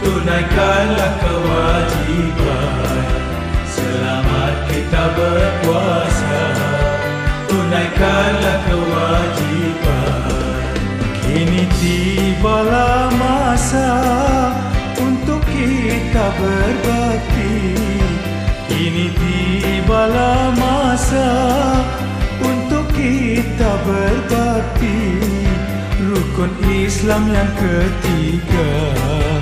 Tunaikanlah kewajiban. Selamat kita berpuasa. Tunaikanlah kewajiban. Kini tibalah masa Untuk kita berbakti. Kini tibalah masa Untuk kita berbakti. Rukun Islam yang ketiga. Tanda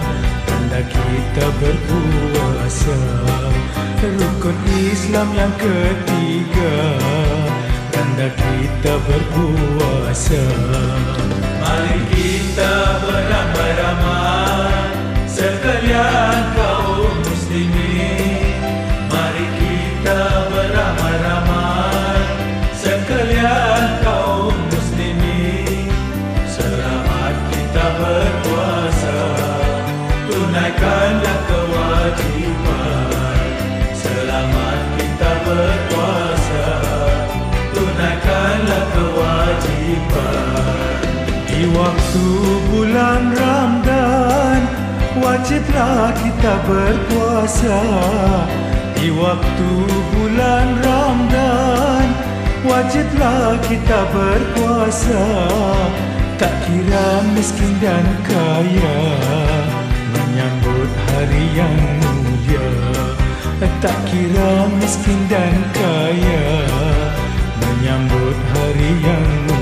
kita berpuasa Rukun Islam yang ketiga. Tanda kita berpuasa Wajiblah kita berpuasa Di waktu bulan Ramadan. Wajiblah kita berpuasa Tak kira miskin dan kaya Menyambut hari yang mulia. Tak kira miskin dan kaya Menyambut hari yang mulia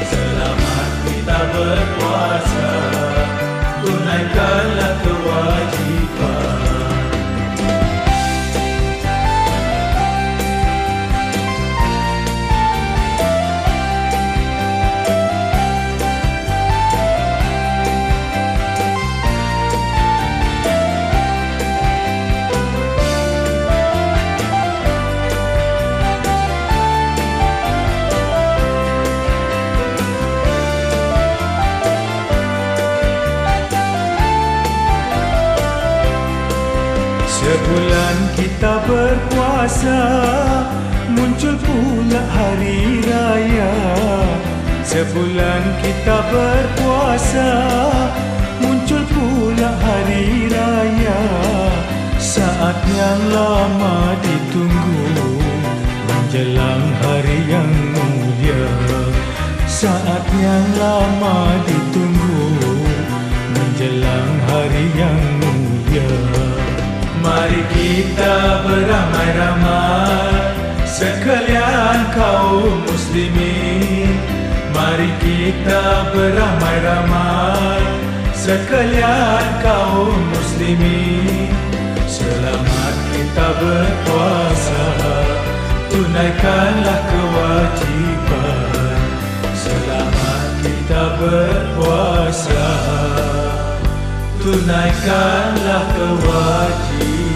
Selamat Sebulan kita berpuasa Muncul pula hari raya. Sebulan kita berpuasa Muncul pula hari raya. Saat yang lama ditunggu Menjelang hari yang mulia. Saat yang lama ditunggu Menjelang hari yang mulia Mari kita beramai-ramai. Sekalian kaum muslimin Mari kita beramai-ramai. Sekalian kaum muslimin Selamat kita berpuasa. Tunaikanlah kewajiban. Selamat kita berpuasa Tunaikanlah kewajiban